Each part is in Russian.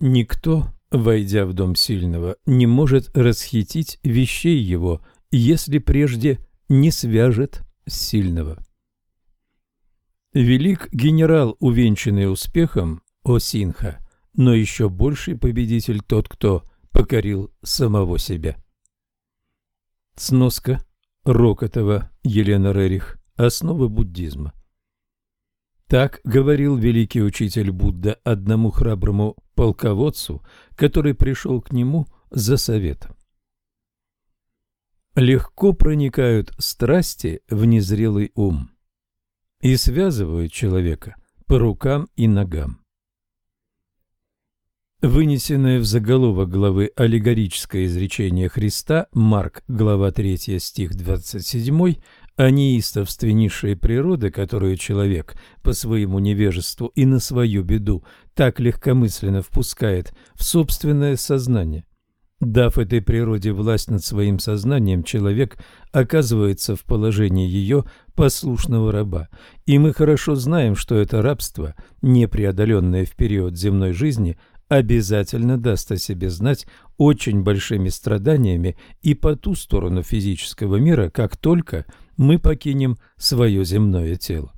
Никто, войдя в дом сильного, не может расхитить вещей его, если прежде не свяжет сильного. Велик генерал, увенчанный успехом, Осинха, но еще больший победитель тот, кто покорил самого себя. Сноска Рокотова Елена Рерих. Основы буддизма. Так говорил великий учитель Будда одному храброму полководцу, который пришел к нему за советом. Легко проникают страсти в незрелый ум и связывают человека по рукам и ногам. Вынесенное в заголовок главы аллегорическое изречение Христа, Марк, глава 3, стих 27, о неистовстве природы, которую человек по своему невежеству и на свою беду так легкомысленно впускает в собственное сознание. Дав этой природе власть над своим сознанием, человек оказывается в положении ее послушного раба. И мы хорошо знаем, что это рабство, непреодоленное в период земной жизни, обязательно даст о себе знать очень большими страданиями и по ту сторону физического мира, как только мы покинем свое земное тело.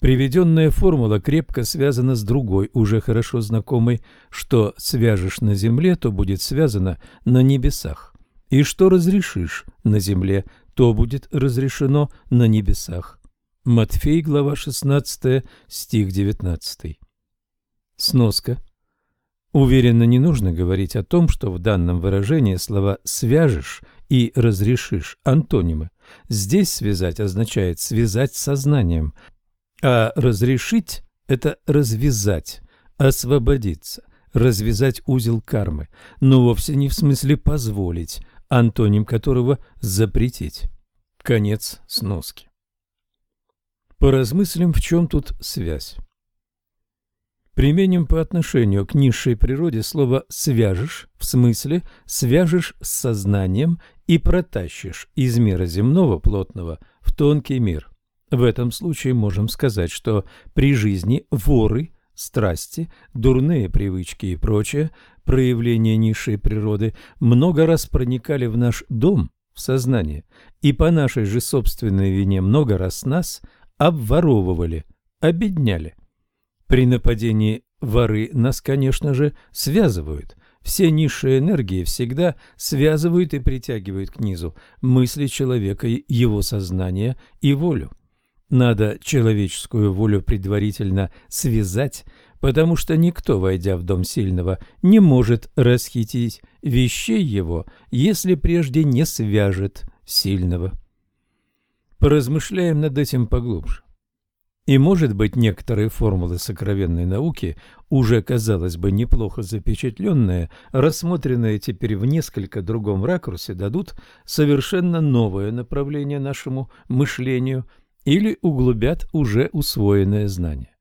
Приведенная формула крепко связана с другой, уже хорошо знакомой, что свяжешь на земле, то будет связано на небесах, и что разрешишь на земле, то будет разрешено на небесах. Матфей, глава 16, стих 19. Сноска. Уверенно не нужно говорить о том, что в данном выражении слова «свяжешь» и «разрешишь» – антонимы. Здесь «связать» означает «связать сознанием», а «разрешить» – это «развязать», «освободиться», «развязать узел кармы», но вовсе не в смысле «позволить», антоним которого «запретить». Конец сноски. Поразмыслим, в чем тут связь. Применим по отношению к низшей природе слово «свяжешь» в смысле «свяжешь с сознанием и протащишь из мира земного плотного в тонкий мир». В этом случае можем сказать, что при жизни воры, страсти, дурные привычки и прочее, проявления низшей природы, много раз проникали в наш дом, в сознание, и по нашей же собственной вине много раз нас обворовывали, обедняли. При нападении воры нас, конечно же, связывают. Все низшие энергии всегда связывают и притягивают к низу мысли человека, его сознание и волю. Надо человеческую волю предварительно связать, потому что никто, войдя в дом сильного, не может расхитить вещей его, если прежде не свяжет сильного. Поразмышляем над этим поглубже. И, может быть, некоторые формулы сокровенной науки, уже, казалось бы, неплохо запечатленные, рассмотренные теперь в несколько другом ракурсе, дадут совершенно новое направление нашему мышлению или углубят уже усвоенное знание.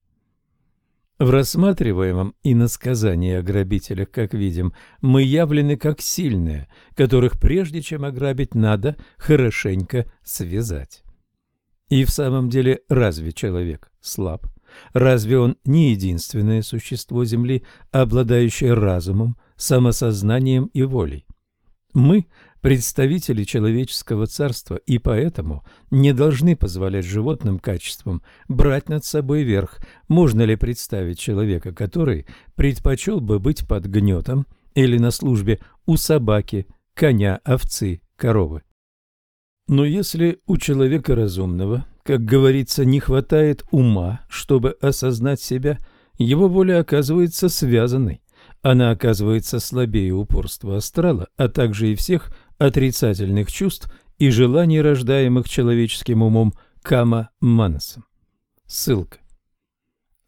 В рассматриваемом иносказании о грабителях, как видим, мы явлены как сильные, которых прежде чем ограбить надо хорошенько связать. И в самом деле, разве человек слаб? Разве он не единственное существо Земли, обладающее разумом, самосознанием и волей? Мы – представители человеческого царства, и поэтому не должны позволять животным качествам брать над собой верх. Можно ли представить человека, который предпочел бы быть под гнетом или на службе у собаки, коня, овцы, коровы? Но если у человека разумного, как говорится, не хватает ума, чтобы осознать себя, его воля оказывается связанной. Она оказывается слабее упорства астрала, а также и всех отрицательных чувств и желаний, рождаемых человеческим умом Кама Манасом. Ссылка.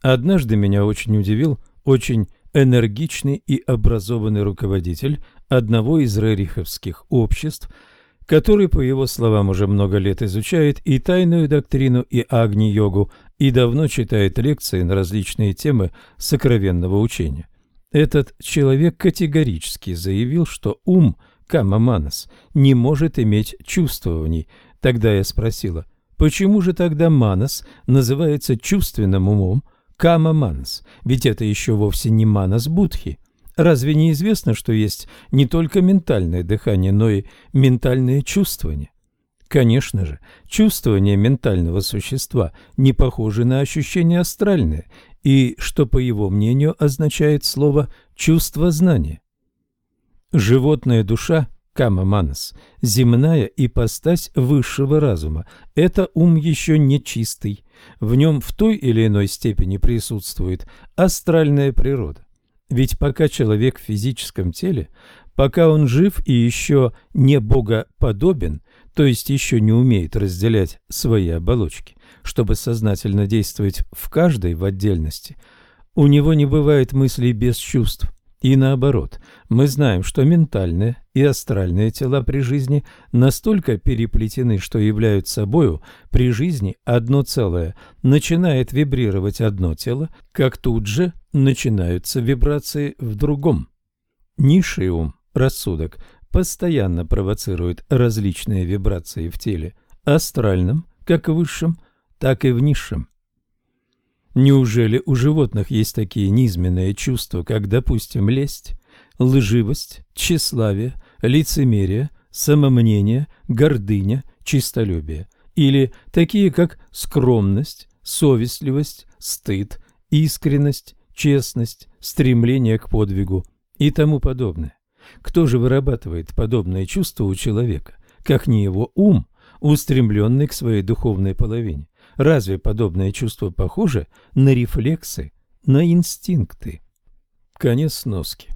Однажды меня очень удивил очень энергичный и образованный руководитель одного из рериховских обществ – который, по его словам, уже много лет изучает и тайную доктрину, и агни-йогу, и давно читает лекции на различные темы сокровенного учения. Этот человек категорически заявил, что ум Кама-Манас не может иметь чувствований. Тогда я спросила, почему же тогда Манас называется чувственным умом, Кама Манас, ведь это еще вовсе не Манас Будхи. Разве не известно, что есть не только ментальное дыхание, но и ментальное чувствование? Конечно же, чувствование ментального существа не похоже на ощущение астральное, и, что по его мнению означает слово «чувство знания». Животная душа Кама Манас, земная ипостась высшего разума. Это ум еще не чистый. В нем в той или иной степени присутствует астральная природа. Ведь пока человек в физическом теле, пока он жив и еще не богоподобен, то есть еще не умеет разделять свои оболочки, чтобы сознательно действовать в каждой в отдельности, у него не бывает мыслей без чувств. И наоборот, мы знаем, что ментальные и астральные тела при жизни настолько переплетены, что являются собою при жизни одно целое. Начинает вибрировать одно тело, как тут же начинаются вибрации в другом. Низший ум, рассудок, постоянно провоцирует различные вибрации в теле, астральном, как в высшем, так и в низшем. Неужели у животных есть такие низменные чувства, как, допустим, лесть, лживость, тщеславие, лицемерие, самомнение, гордыня, чистолюбие? Или такие, как скромность, совестливость, стыд, искренность, честность, стремление к подвигу и тому подобное? Кто же вырабатывает подобные чувства у человека, как не его ум, устремленный к своей духовной половине? Разве подобное чувство похоже на рефлексы, на инстинкты? Конец сноски.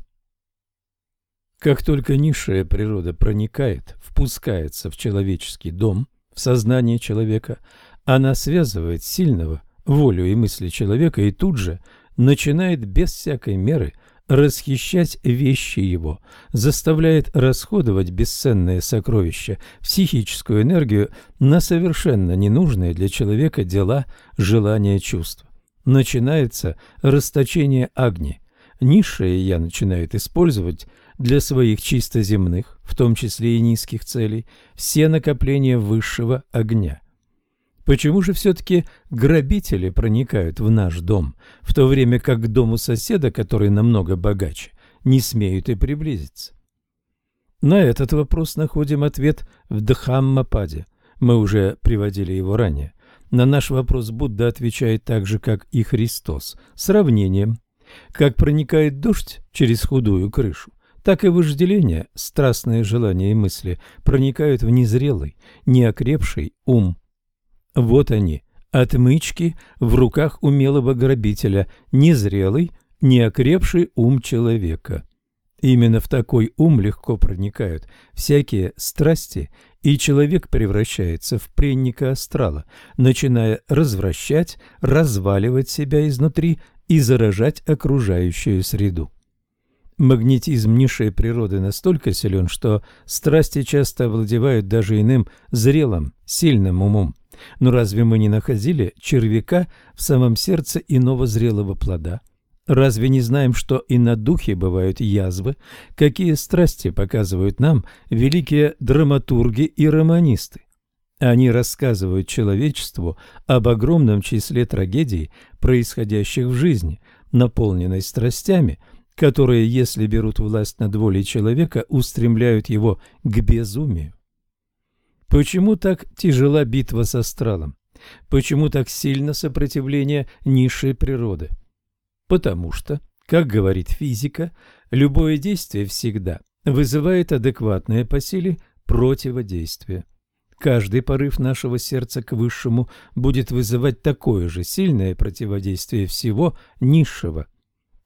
Как только низшая природа проникает, впускается в человеческий дом, в сознание человека, она связывает сильного волю и мысли человека и тут же начинает без всякой меры расхищать вещи его, заставляет расходовать бесценные сокровища, психическую энергию на совершенно ненужные для человека дела, желания, чувства. Начинается расточение огни. Низшее «я» начинает использовать для своих чисто земных, в том числе и низких целей, все накопления высшего огня. Почему же все-таки грабители проникают в наш дом, в то время как к дому соседа, который намного богаче, не смеют и приблизиться? На этот вопрос находим ответ в Дхаммападе. Мы уже приводили его ранее. На наш вопрос Будда отвечает так же, как и Христос, сравнением. Как проникает дождь через худую крышу, так и вожделение, страстные желания и мысли проникают в незрелый, неокрепший ум вот они, отмычки в руках умелого грабителя, незрелый, неокрепший ум человека. Именно в такой ум легко проникают всякие страсти, и человек превращается в пленника астрала, начиная развращать, разваливать себя изнутри и заражать окружающую среду. Магнетизм низшей природы настолько силен, что страсти часто овладевают даже иным зрелым, сильным умом. Но разве мы не находили червяка в самом сердце иного зрелого плода? Разве не знаем, что и на духе бывают язвы? Какие страсти показывают нам великие драматурги и романисты? Они рассказывают человечеству об огромном числе трагедий, происходящих в жизни, наполненной страстями, которые, если берут власть над волей человека, устремляют его к безумию. Почему так тяжела битва с астралом? Почему так сильно сопротивление низшей природы? Потому что, как говорит физика, любое действие всегда вызывает адекватное по силе противодействие. Каждый порыв нашего сердца к высшему будет вызывать такое же сильное противодействие всего низшего.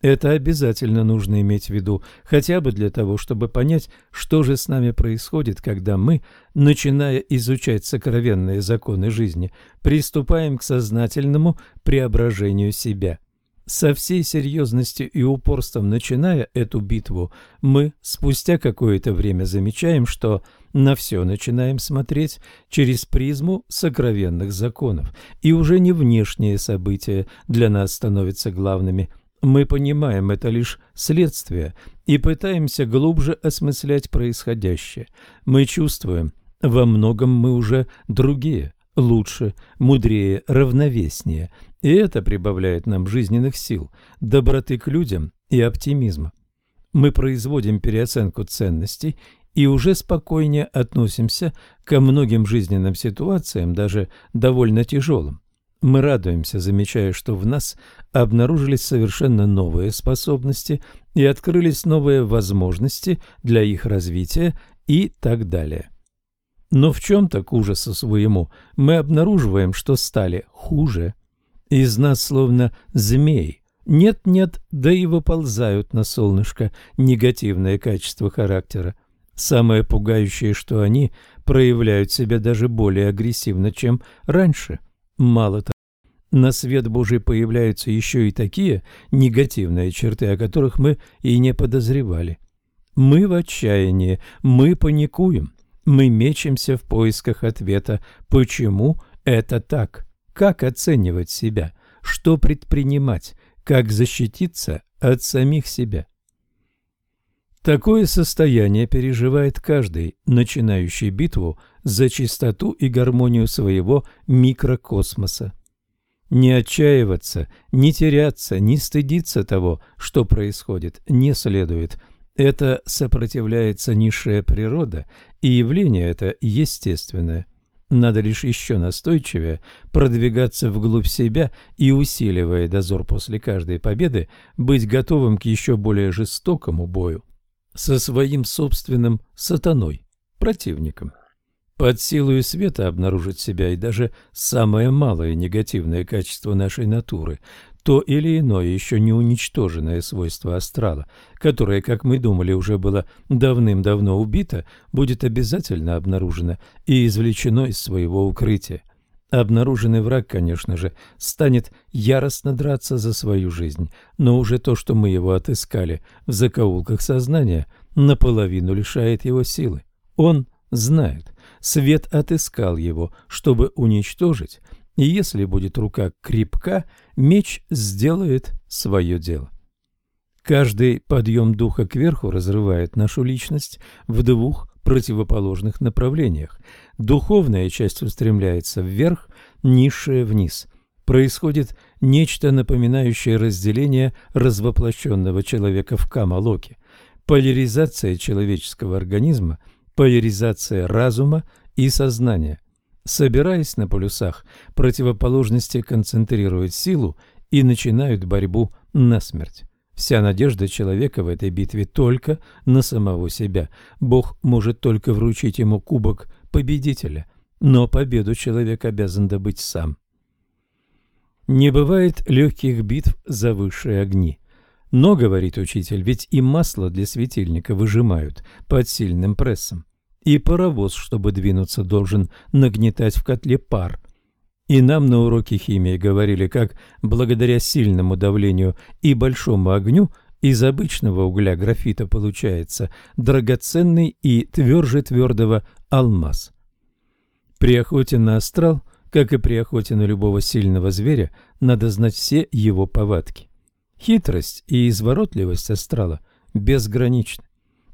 Это обязательно нужно иметь в виду, хотя бы для того, чтобы понять, что же с нами происходит, когда мы, начиная изучать сокровенные законы жизни, приступаем к сознательному преображению себя. Со всей серьезностью и упорством начиная эту битву, мы спустя какое-то время замечаем, что на все начинаем смотреть через призму сокровенных законов, и уже не внешние события для нас становятся главными – мы понимаем это лишь следствие и пытаемся глубже осмыслять происходящее. Мы чувствуем, во многом мы уже другие, лучше, мудрее, равновеснее. И это прибавляет нам жизненных сил, доброты к людям и оптимизма. Мы производим переоценку ценностей и уже спокойнее относимся ко многим жизненным ситуациям, даже довольно тяжелым. Мы радуемся, замечая, что в нас обнаружились совершенно новые способности и открылись новые возможности для их развития и так далее. Но в чем-то к ужасу своему мы обнаруживаем, что стали хуже. Из нас словно змей. Нет-нет, да и выползают на солнышко негативные качества характера. Самое пугающее, что они проявляют себя даже более агрессивно, чем раньше. Мало того, на свет Божий появляются еще и такие негативные черты, о которых мы и не подозревали. Мы в отчаянии, мы паникуем, мы мечемся в поисках ответа, почему это так, как оценивать себя, что предпринимать, как защититься от самих себя. Такое состояние переживает каждый, начинающий битву за чистоту и гармонию своего микрокосмоса. Не отчаиваться, не теряться, не стыдиться того, что происходит, не следует. Это сопротивляется низшая природа, и явление это естественное. Надо лишь еще настойчивее продвигаться вглубь себя и, усиливая дозор после каждой победы, быть готовым к еще более жестокому бою со своим собственным сатаной, противником. Под силою света обнаружить себя и даже самое малое негативное качество нашей натуры, то или иное еще не уничтоженное свойство астрала, которое, как мы думали, уже было давным-давно убито, будет обязательно обнаружено и извлечено из своего укрытия. Обнаруженный враг, конечно же, станет яростно драться за свою жизнь, но уже то, что мы его отыскали в закоулках сознания, наполовину лишает его силы. Он знает, свет отыскал его, чтобы уничтожить, и если будет рука крепка, меч сделает свое дело. Каждый подъем духа кверху разрывает нашу личность в двух противоположных направлениях. Духовная часть устремляется вверх, низшая вниз. Происходит нечто напоминающее разделение развоплощенного человека в Камалоке. Поляризация человеческого организма, поляризация разума и сознания. Собираясь на полюсах, противоположности концентрируют силу и начинают борьбу насмерть. Вся надежда человека в этой битве только на самого себя. Бог может только вручить ему кубок победителя, но победу человек обязан добыть сам. Не бывает легких битв за высшие огни. Но, говорит учитель, ведь и масло для светильника выжимают под сильным прессом. И паровоз, чтобы двинуться, должен нагнетать в котле пар. И нам на уроке химии говорили, как благодаря сильному давлению и большому огню из обычного угля графита получается драгоценный и тверже твердого алмаз. При охоте на астрал, как и при охоте на любого сильного зверя, надо знать все его повадки. Хитрость и изворотливость астрала безграничны.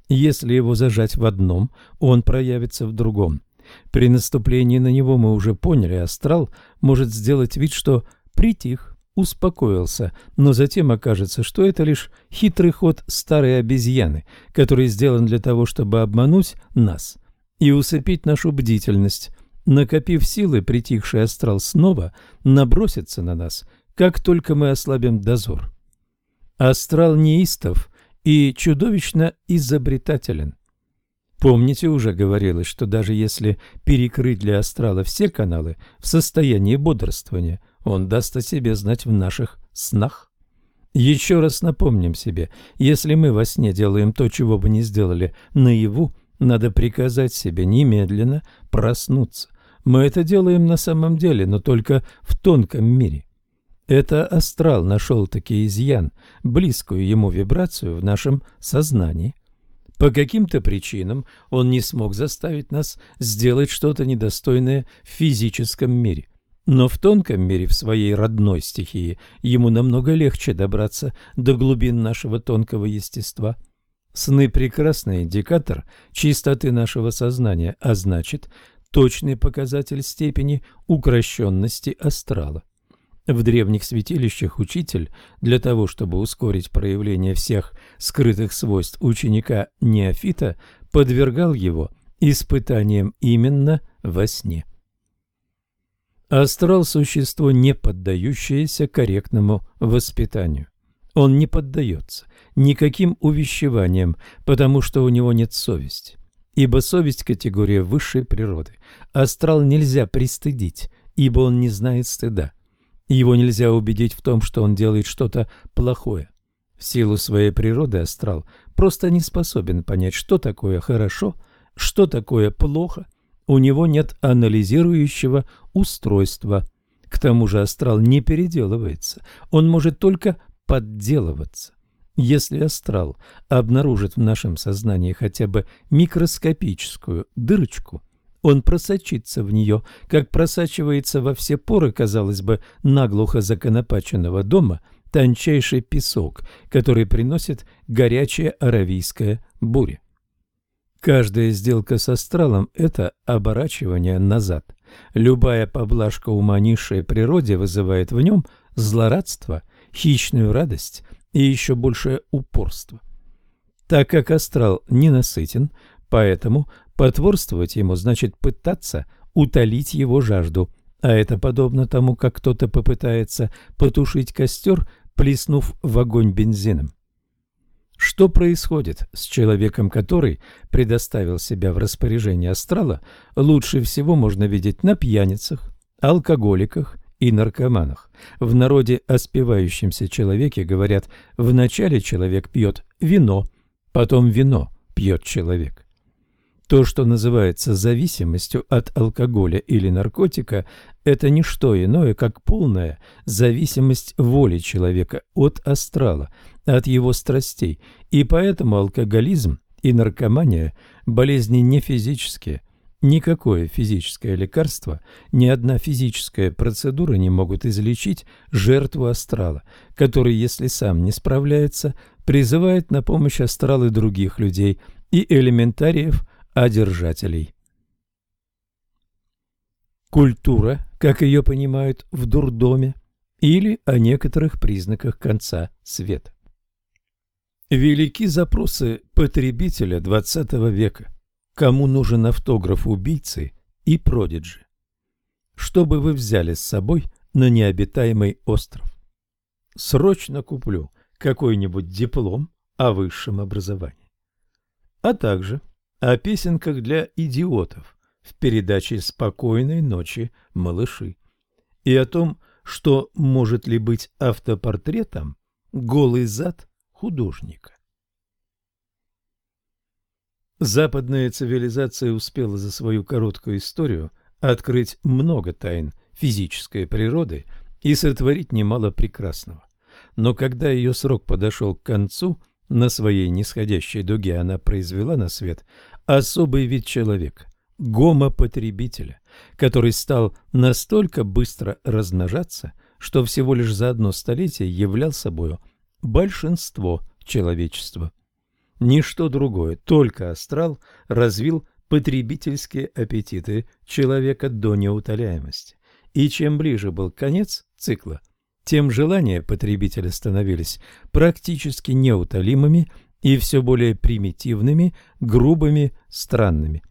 Если его зажать в одном, он проявится в другом – при наступлении на него мы уже поняли, астрал может сделать вид, что притих, успокоился, но затем окажется, что это лишь хитрый ход старой обезьяны, который сделан для того, чтобы обмануть нас и усыпить нашу бдительность. Накопив силы, притихший астрал снова набросится на нас, как только мы ослабим дозор. Астрал неистов и чудовищно изобретателен. Помните, уже говорилось, что даже если перекрыть для астрала все каналы в состоянии бодрствования, он даст о себе знать в наших снах. Еще раз напомним себе, если мы во сне делаем то, чего бы не сделали наяву, надо приказать себе немедленно проснуться. Мы это делаем на самом деле, но только в тонком мире. Это астрал нашел таки изъян, близкую ему вибрацию в нашем сознании. По каким-то причинам он не смог заставить нас сделать что-то недостойное в физическом мире. Но в тонком мире, в своей родной стихии, ему намного легче добраться до глубин нашего тонкого естества. Сны – прекрасный индикатор чистоты нашего сознания, а значит, точный показатель степени укращенности астрала. В древних святилищах учитель, для того чтобы ускорить проявление всех скрытых свойств ученика Неофита, подвергал его испытаниям именно во сне. Астрал – существо, не поддающееся корректному воспитанию. Он не поддается никаким увещеваниям, потому что у него нет совести. Ибо совесть – категория высшей природы. Астрал нельзя пристыдить, ибо он не знает стыда. Его нельзя убедить в том, что он делает что-то плохое. В силу своей природы астрал просто не способен понять, что такое хорошо, что такое плохо. У него нет анализирующего устройства. К тому же астрал не переделывается, он может только подделываться. Если астрал обнаружит в нашем сознании хотя бы микроскопическую дырочку – он просочится в нее, как просачивается во все поры, казалось бы, наглухо законопаченного дома тончайший песок, который приносит горячая аравийская буря. Каждая сделка с астралом – это оборачивание назад. Любая поблажка ума низшей природе вызывает в нем злорадство, хищную радость и еще большее упорство. Так как астрал ненасытен, поэтому Потворствовать ему значит пытаться утолить его жажду, а это подобно тому, как кто-то попытается потушить костер, плеснув в огонь бензином. Что происходит с человеком, который предоставил себя в распоряжение астрала, лучше всего можно видеть на пьяницах, алкоголиках и наркоманах. В народе о спивающемся человеке говорят, вначале человек пьет вино, потом вино пьет человек. То, что называется зависимостью от алкоголя или наркотика, это не что иное, как полная зависимость воли человека от астрала, от его страстей, и поэтому алкоголизм и наркомания – болезни не физические. Никакое физическое лекарство, ни одна физическая процедура не могут излечить жертву астрала, который, если сам не справляется, призывает на помощь астралы других людей и элементариев – одержателей. Культура, как ее понимают в дурдоме, или о некоторых признаках конца света. Велики запросы потребителя XX века. Кому нужен автограф убийцы и продиджи? Что бы вы взяли с собой на необитаемый остров? Срочно куплю какой-нибудь диплом о высшем образовании. А также о песенках для идиотов в передаче «Спокойной ночи, малыши» и о том, что может ли быть автопортретом голый зад художника. Западная цивилизация успела за свою короткую историю открыть много тайн физической природы и сотворить немало прекрасного. Но когда ее срок подошел к концу, на своей нисходящей дуге она произвела на свет особый вид человека – гомопотребителя, который стал настолько быстро размножаться, что всего лишь за одно столетие являл собою большинство человечества. Ничто другое, только астрал развил потребительские аппетиты человека до неутоляемости. И чем ближе был конец цикла, тем желания потребителя становились практически неутолимыми и все более примитивными, грубыми, странными.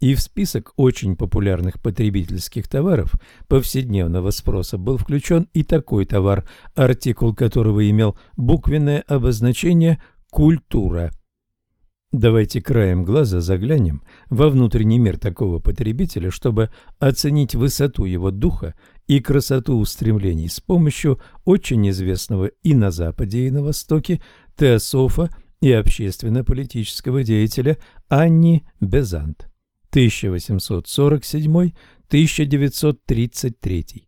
И в список очень популярных потребительских товаров повседневного спроса был включен и такой товар, артикул которого имел буквенное обозначение «культура». Давайте краем глаза заглянем во внутренний мир такого потребителя, чтобы оценить высоту его духа и красоту устремлений с помощью очень известного и на Западе, и на Востоке теософа и общественно-политического деятеля Анни Безант 1847-1933.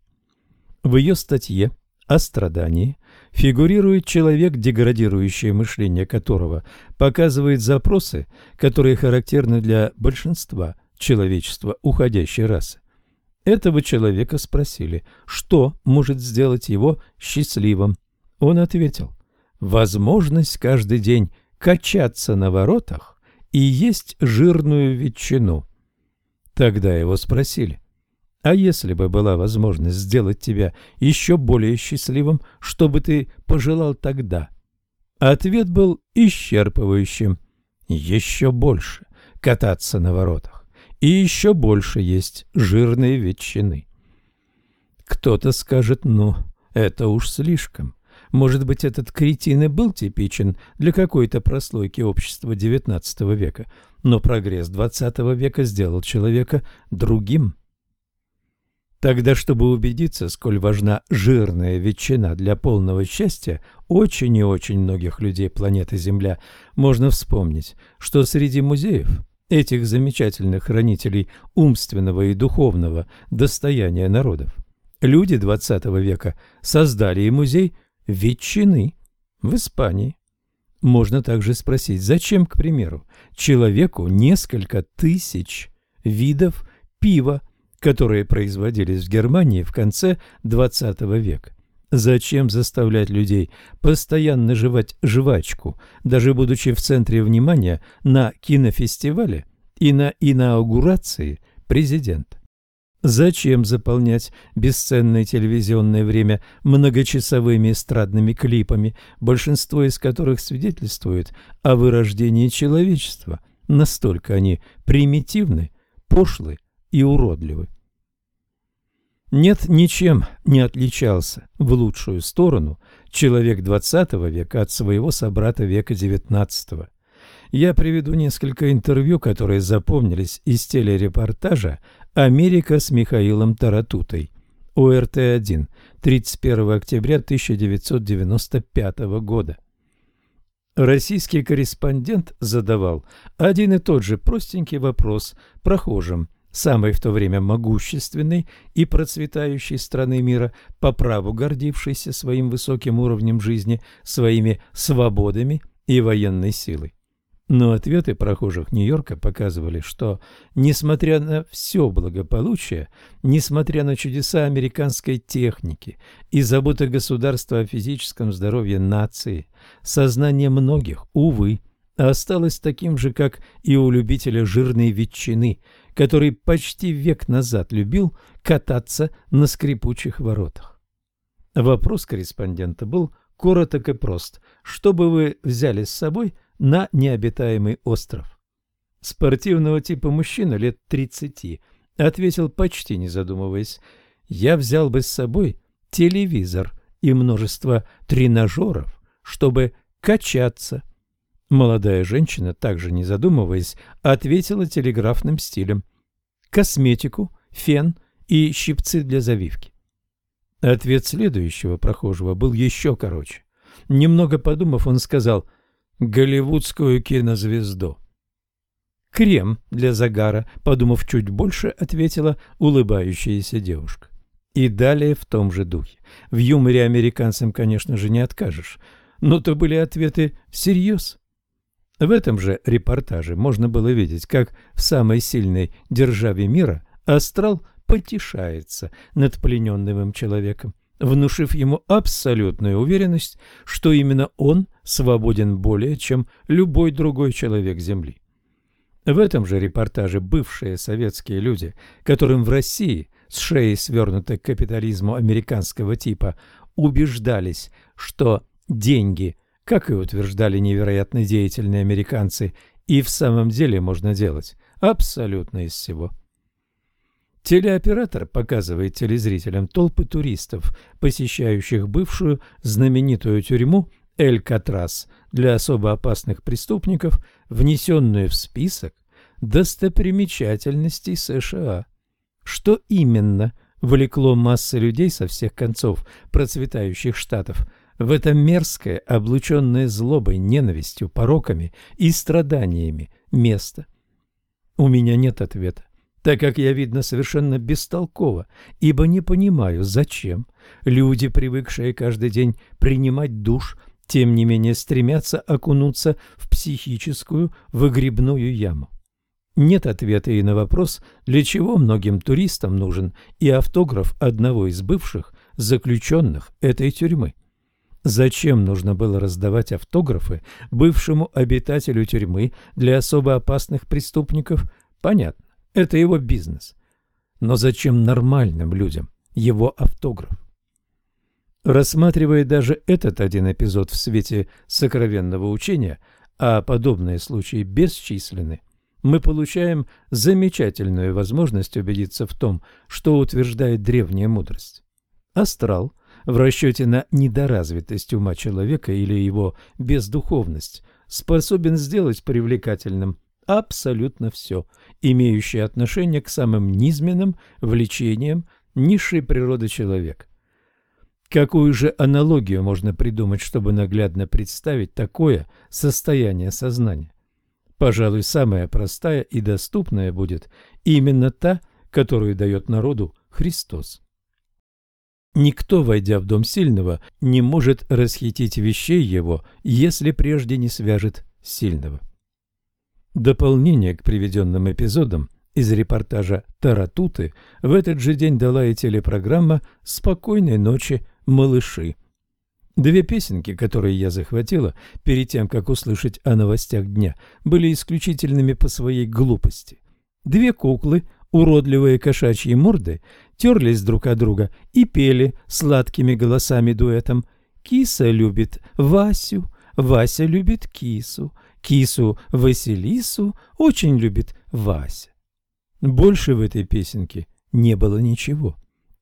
В ее статье о страдании фигурирует человек, деградирующее мышление которого показывает запросы, которые характерны для большинства человечества уходящей расы. Этого человека спросили, что может сделать его счастливым. Он ответил, возможность каждый день качаться на воротах и есть жирную ветчину. Тогда его спросили, А если бы была возможность сделать тебя еще более счастливым, что бы ты пожелал тогда? Ответ был исчерпывающим. Еще больше кататься на воротах. И еще больше есть жирные ветчины. Кто-то скажет, ну, это уж слишком. Может быть, этот кретин и был типичен для какой-то прослойки общества XIX века, но прогресс XX века сделал человека другим. Тогда, чтобы убедиться, сколь важна жирная ветчина для полного счастья очень и очень многих людей планеты Земля, можно вспомнить, что среди музеев этих замечательных хранителей умственного и духовного достояния народов люди XX века создали и музей ветчины в Испании. Можно также спросить, зачем, к примеру, человеку несколько тысяч видов пива, которые производились в Германии в конце XX века? Зачем заставлять людей постоянно жевать жвачку, даже будучи в центре внимания на кинофестивале и на инаугурации президента? Зачем заполнять бесценное телевизионное время многочасовыми эстрадными клипами, большинство из которых свидетельствует о вырождении человечества? Настолько они примитивны, пошлы и уродливы. Нет, ничем не отличался в лучшую сторону человек XX века от своего собрата века XIX. Я приведу несколько интервью, которые запомнились из телерепортажа «Америка с Михаилом Таратутой». ОРТ-1, 31 октября 1995 года. Российский корреспондент задавал один и тот же простенький вопрос прохожим самой в то время могущественной и процветающей страны мира, по праву гордившейся своим высоким уровнем жизни, своими свободами и военной силой. Но ответы прохожих Нью-Йорка показывали, что, несмотря на все благополучие, несмотря на чудеса американской техники и заботы государства о физическом здоровье нации, сознание многих, увы, осталось таким же, как и у любителя жирной ветчины, который почти век назад любил кататься на скрипучих воротах. Вопрос корреспондента был короток и прост. Что бы вы взяли с собой – на необитаемый остров. Спортивного типа мужчина лет 30 ответил почти не задумываясь. Я взял бы с собой телевизор и множество тренажеров, чтобы качаться. Молодая женщина, также не задумываясь, ответила телеграфным стилем. Косметику, фен и щипцы для завивки. Ответ следующего прохожего был еще короче. Немного подумав, он сказал – голливудскую кинозвезду. «Крем для загара», — подумав чуть больше, ответила улыбающаяся девушка. И далее в том же духе. В юморе американцам, конечно же, не откажешь, но то были ответы всерьез. В этом же репортаже можно было видеть, как в самой сильной державе мира астрал потешается над плененным им человеком внушив ему абсолютную уверенность, что именно он свободен более, чем любой другой человек Земли. В этом же репортаже бывшие советские люди, которым в России с шеей свернутой к капитализму американского типа убеждались, что деньги, как и утверждали невероятно деятельные американцы, и в самом деле можно делать абсолютно из всего – Телеоператор показывает телезрителям толпы туристов, посещающих бывшую знаменитую тюрьму Эль-Катрас для особо опасных преступников, внесенную в список достопримечательностей США. Что именно влекло массы людей со всех концов процветающих штатов в это мерзкое, облученное злобой, ненавистью, пороками и страданиями место? У меня нет ответа так как я, видно, совершенно бестолково, ибо не понимаю, зачем люди, привыкшие каждый день принимать душ, тем не менее стремятся окунуться в психическую выгребную яму. Нет ответа и на вопрос, для чего многим туристам нужен и автограф одного из бывших заключенных этой тюрьмы. Зачем нужно было раздавать автографы бывшему обитателю тюрьмы для особо опасных преступников, понятно. Это его бизнес. Но зачем нормальным людям его автограф? Рассматривая даже этот один эпизод в свете сокровенного учения, а подобные случаи бесчисленны, мы получаем замечательную возможность убедиться в том, что утверждает древняя мудрость. Астрал в расчете на недоразвитость ума человека или его бездуховность способен сделать привлекательным абсолютно все, имеющее отношение к самым низменным влечениям низшей природы человека. Какую же аналогию можно придумать, чтобы наглядно представить такое состояние сознания? Пожалуй, самая простая и доступная будет именно та, которую дает народу Христос. Никто, войдя в дом сильного, не может расхитить вещей его, если прежде не свяжет сильного. Дополнение к приведенным эпизодам из репортажа «Таратуты» в этот же день дала и телепрограмма «Спокойной ночи, малыши». Две песенки, которые я захватила перед тем, как услышать о новостях дня, были исключительными по своей глупости. Две куклы, уродливые кошачьи морды, терлись друг от друга и пели сладкими голосами дуэтом «Киса любит Васю, Вася любит кису, кису Василису очень любит Вася». Больше в этой песенке не было ничего.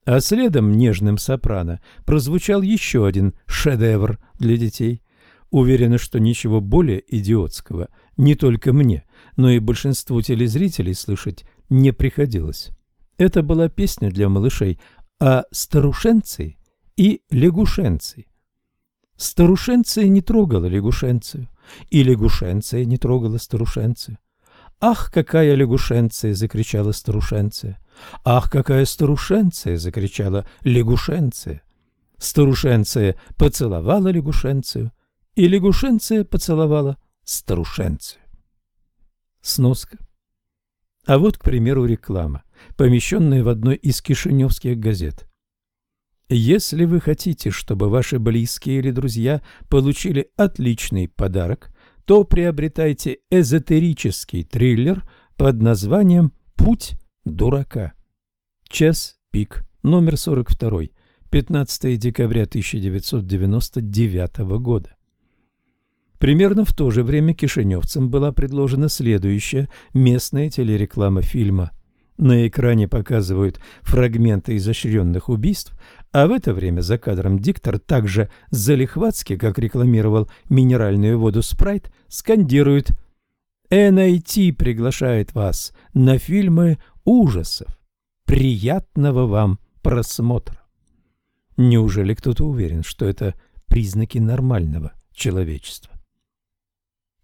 А следом нежным сопрано прозвучал еще один шедевр для детей. Уверена, что ничего более идиотского не только мне, но и большинству телезрителей слышать не приходилось. Это была песня для малышей о старушенции и лягушенции. Старушенция не трогала лягушенцию, и лягушенция не трогала старушенцию. «Ах, какая лягушенция!» — закричала старушенция. «Ах, какая старушенция!» — закричала лягушенция. Старушенция поцеловала лягушенцию, и лягушенция поцеловала старушенцию. Сноска. А вот, к примеру, реклама, помещенная в одной из кишиневских газет. Если вы хотите, чтобы ваши близкие или друзья получили отличный подарок, то приобретайте эзотерический триллер под названием «Путь дурака». Час пик, номер 42, 15 декабря 1999 года. Примерно в то же время кишиневцам была предложена следующая местная телереклама фильма. На экране показывают фрагменты изощренных убийств, а в это время за кадром диктор также залихватски, как рекламировал минеральную воду «Спрайт», скандирует «NIT приглашает вас на фильмы ужасов. Приятного вам просмотра». Неужели кто-то уверен, что это признаки нормального человечества?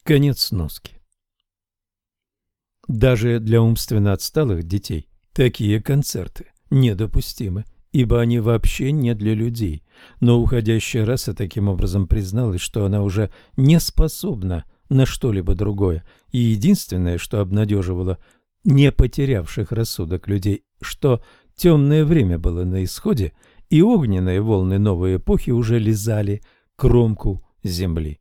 Конец сноски. Даже для умственно отсталых детей такие концерты недопустимы ибо они вообще не для людей. Но уходящая раса таким образом призналась, что она уже не способна на что-либо другое, и единственное, что обнадеживало не потерявших рассудок людей, что темное время было на исходе, и огненные волны новой эпохи уже лизали кромку земли.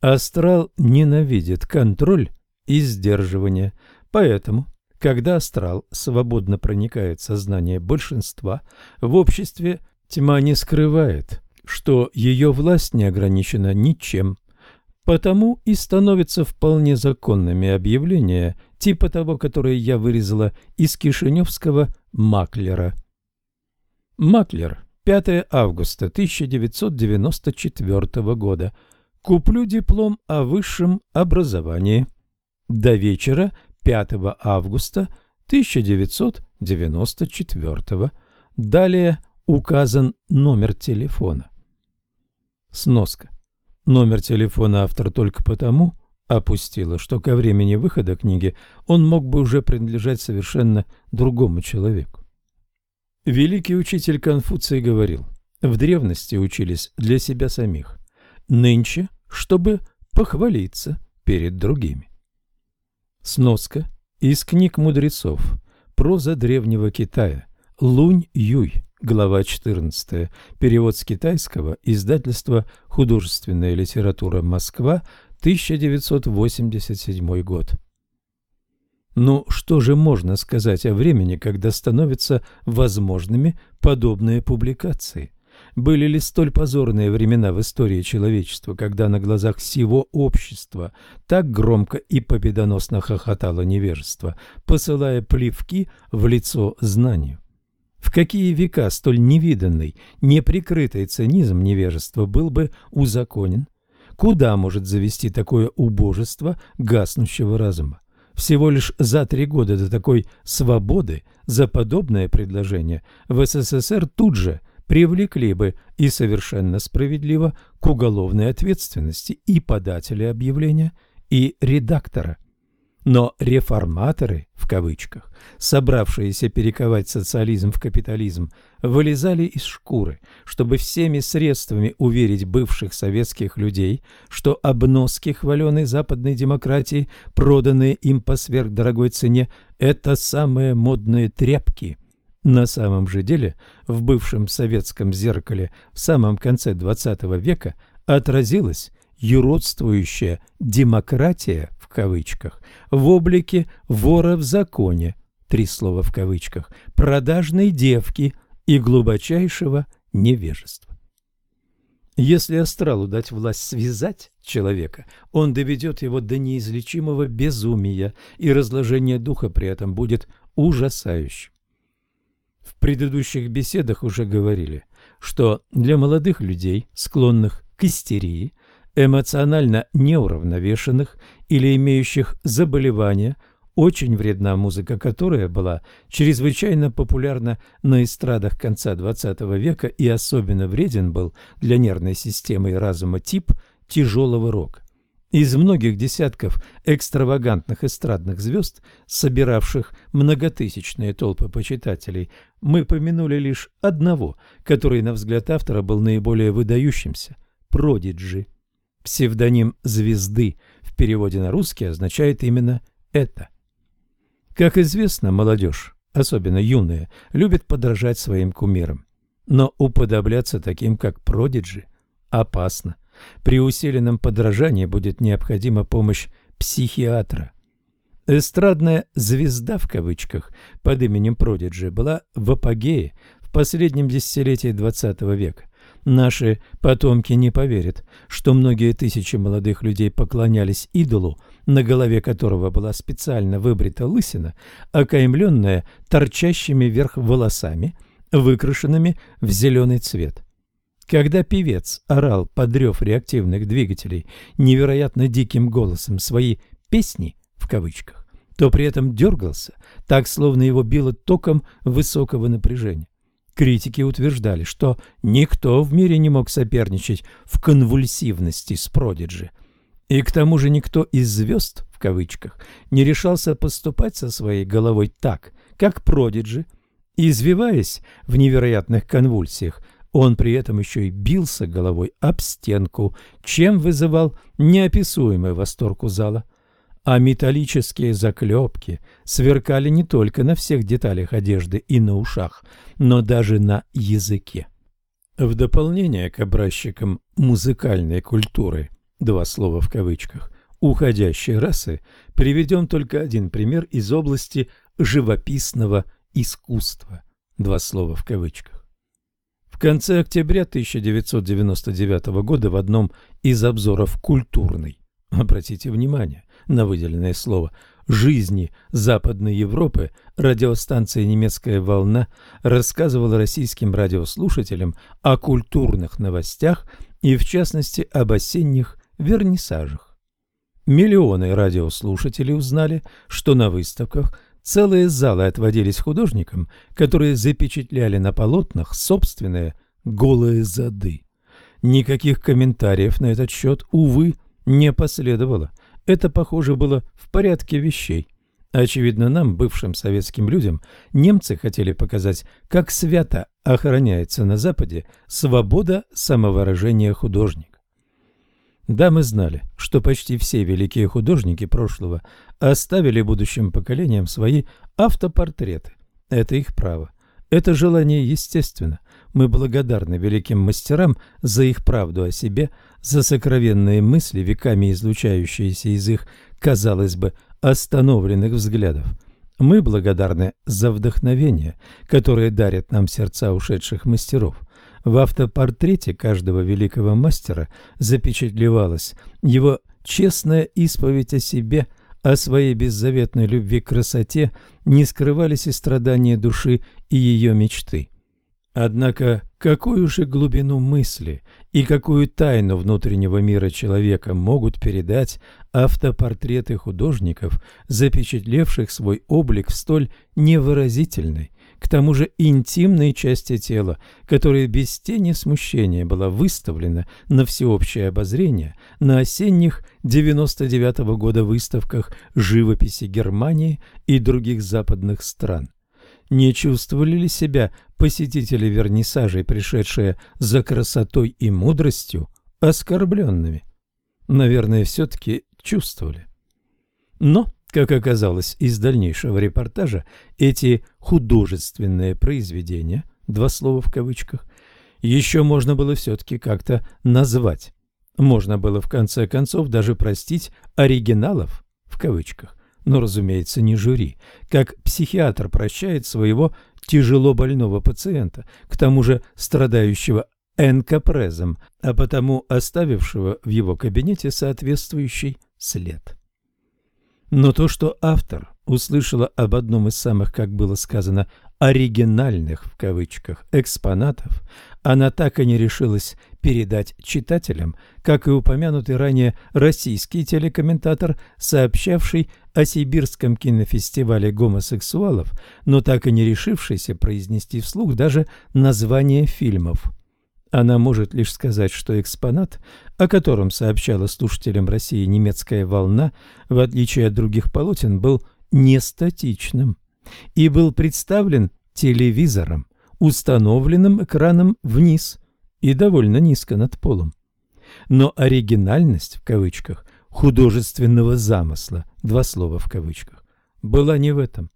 Астрал ненавидит контроль и сдерживание, поэтому когда астрал свободно проникает в сознание большинства, в обществе тьма не скрывает, что ее власть не ограничена ничем. Потому и становятся вполне законными объявления типа того, которое я вырезала из кишиневского «Маклера». Маклер, 5 августа 1994 года. Куплю диплом о высшем образовании. До вечера 5 августа 1994 Далее указан номер телефона. Сноска. Номер телефона автор только потому опустила, что ко времени выхода книги он мог бы уже принадлежать совершенно другому человеку. Великий учитель Конфуций говорил, в древности учились для себя самих, нынче, чтобы похвалиться перед другими. Сноска из книг мудрецов. Проза древнего Китая. Лунь Юй. Глава 14. Перевод с китайского. Издательство «Художественная литература. Москва. 1987 год». Ну, что же можно сказать о времени, когда становятся возможными подобные публикации? Были ли столь позорные времена в истории человечества, когда на глазах всего общества так громко и победоносно хохотало невежество, посылая плевки в лицо знанию? В какие века столь невиданный, неприкрытый цинизм невежества был бы узаконен? Куда может завести такое убожество гаснущего разума? Всего лишь за три года до такой свободы за подобное предложение в СССР тут же привлекли бы и совершенно справедливо к уголовной ответственности и подателя объявления, и редактора. Но «реформаторы», в кавычках, собравшиеся перековать социализм в капитализм, вылезали из шкуры, чтобы всеми средствами уверить бывших советских людей, что обноски хваленой западной демократии, проданные им по сверхдорогой цене, это самые модные тряпки – на самом же деле, в бывшем советском зеркале в самом конце XX века отразилась юродствующая «демократия» в кавычках в облике вора в законе, три слова в кавычках, продажной девки и глубочайшего невежества. Если астралу дать власть связать человека, он доведет его до неизлечимого безумия, и разложение духа при этом будет ужасающим. В предыдущих беседах уже говорили, что для молодых людей, склонных к истерии, эмоционально неуравновешенных или имеющих заболевания, очень вредна музыка, которая была чрезвычайно популярна на эстрадах конца XX века и особенно вреден был для нервной системы и разума тип тяжелого рока. Из многих десятков экстравагантных эстрадных звезд, собиравших многотысячные толпы почитателей, мы помянули лишь одного, который, на взгляд автора, был наиболее выдающимся – Продиджи. Псевдоним «звезды» в переводе на русский означает именно это. Как известно, молодежь, особенно юная, любит подражать своим кумирам. Но уподобляться таким, как Продиджи, опасно – при усиленном подражании будет необходима помощь психиатра. Эстрадная «звезда» в кавычках под именем Продиджи была в апогее в последнем десятилетии XX века. Наши потомки не поверят, что многие тысячи молодых людей поклонялись идолу, на голове которого была специально выбрита лысина, окаймленная торчащими вверх волосами, выкрашенными в зеленый цвет. Когда певец орал под рев реактивных двигателей невероятно диким голосом свои «песни» в кавычках, то при этом дергался, так словно его било током высокого напряжения. Критики утверждали, что никто в мире не мог соперничать в конвульсивности с Продиджи. И к тому же никто из «звезд» в кавычках не решался поступать со своей головой так, как Продиджи, извиваясь в невероятных конвульсиях, он при этом еще и бился головой об стенку, чем вызывал неописуемый восторг у зала. А металлические заклепки сверкали не только на всех деталях одежды и на ушах, но даже на языке. В дополнение к образчикам музыкальной культуры, два слова в кавычках, уходящей расы, приведем только один пример из области живописного искусства, два слова в кавычках. В конце октября 1999 года в одном из обзоров «Культурный» обратите внимание на выделенное слово «жизни Западной Европы» радиостанция «Немецкая волна» рассказывала российским радиослушателям о культурных новостях и, в частности, об осенних вернисажах. Миллионы радиослушателей узнали, что на выставках – Целые залы отводились художникам, которые запечатляли на полотнах собственные голые зады. Никаких комментариев на этот счет, увы, не последовало. Это, похоже, было в порядке вещей. Очевидно, нам, бывшим советским людям, немцы хотели показать, как свято охраняется на Западе свобода самовыражения художника. Да, мы знали, что почти все великие художники прошлого оставили будущим поколениям свои автопортреты. Это их право. Это желание естественно. Мы благодарны великим мастерам за их правду о себе, за сокровенные мысли, веками излучающиеся из их, казалось бы, остановленных взглядов. Мы благодарны за вдохновение, которое дарят нам сердца ушедших мастеров. В автопортрете каждого великого мастера запечатлевалась его честная исповедь о себе, о своей беззаветной любви к красоте, не скрывались и страдания души и ее мечты. Однако какую же глубину мысли и какую тайну внутреннего мира человека могут передать автопортреты художников, запечатлевших свой облик в столь невыразительной, к тому же интимной части тела, которая без тени смущения была выставлена на всеобщее обозрение на осенних 99 -го года выставках живописи Германии и других западных стран. Не чувствовали ли себя посетители вернисажей, пришедшие за красотой и мудростью, оскорбленными? Наверное, все-таки чувствовали. Но как оказалось из дальнейшего репортажа, эти художественные произведения, два слова в кавычках, еще можно было все-таки как-то назвать. Можно было в конце концов даже простить оригиналов в кавычках, но, разумеется, не жюри, как психиатр прощает своего тяжело больного пациента, к тому же страдающего энкопрезом, а потому оставившего в его кабинете соответствующий след. Но то, что автор услышала об одном из самых, как было сказано, «оригинальных» в кавычках экспонатов, она так и не решилась передать читателям, как и упомянутый ранее российский телекомментатор, сообщавший о Сибирском кинофестивале гомосексуалов, но так и не решившийся произнести вслух даже название фильмов – она может лишь сказать, что экспонат, о котором сообщала слушателям России немецкая волна, в отличие от других полотен, был не статичным и был представлен телевизором, установленным экраном вниз и довольно низко над полом. Но оригинальность, в кавычках, художественного замысла, два слова в кавычках, была не в этом.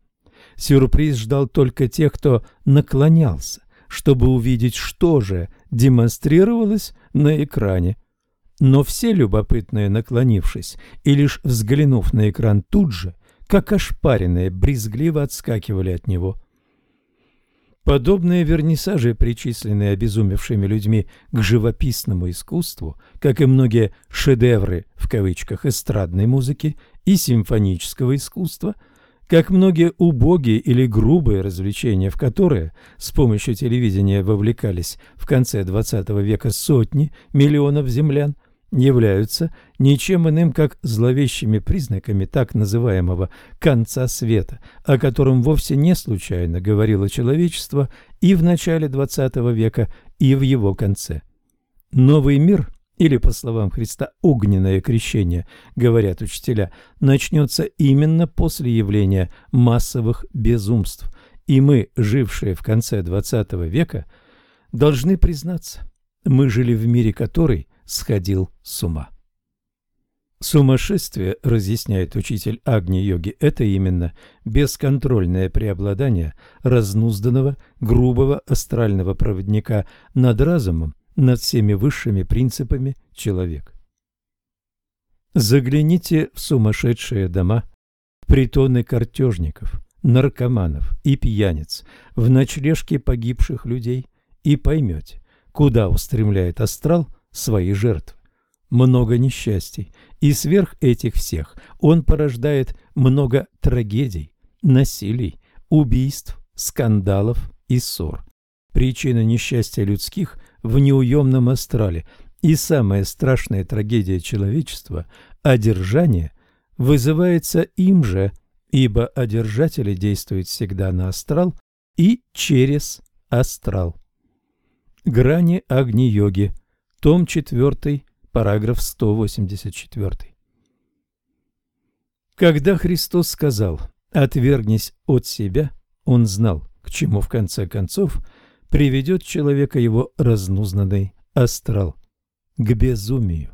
Сюрприз ждал только тех, кто наклонялся, чтобы увидеть, что же демонстрировалось на экране. Но все любопытные, наклонившись и лишь взглянув на экран тут же, как ошпаренные, брезгливо отскакивали от него. Подобные вернисажи, причисленные обезумевшими людьми к живописному искусству, как и многие «шедевры» в кавычках эстрадной музыки и симфонического искусства – как многие убогие или грубые развлечения, в которые с помощью телевидения вовлекались в конце XX века сотни миллионов землян, являются ничем иным, как зловещими признаками так называемого «конца света», о котором вовсе не случайно говорило человечество и в начале XX века, и в его конце. Новый мир – или, по словам Христа, огненное крещение, говорят учителя, начнется именно после явления массовых безумств. И мы, жившие в конце XX века, должны признаться, мы жили в мире, который сходил с ума. Сумасшествие, разъясняет учитель Агни-йоги, это именно бесконтрольное преобладание разнузданного, грубого астрального проводника над разумом над всеми высшими принципами человек. Загляните в сумасшедшие дома, притоны картежников, наркоманов и пьяниц, в ночлежки погибших людей и поймете, куда устремляет астрал свои жертвы. Много несчастий, и сверх этих всех он порождает много трагедий, насилий, убийств, скандалов и ссор. Причина несчастья людских в неуемном астрале. И самая страшная трагедия человечества – одержание – вызывается им же, ибо одержатели действуют всегда на астрал и через астрал. Грани Агни-йоги, том 4, параграф 184. Когда Христос сказал «отвергнись от себя», он знал, к чему в конце концов – приведет человека его разнузнанный астрал к безумию.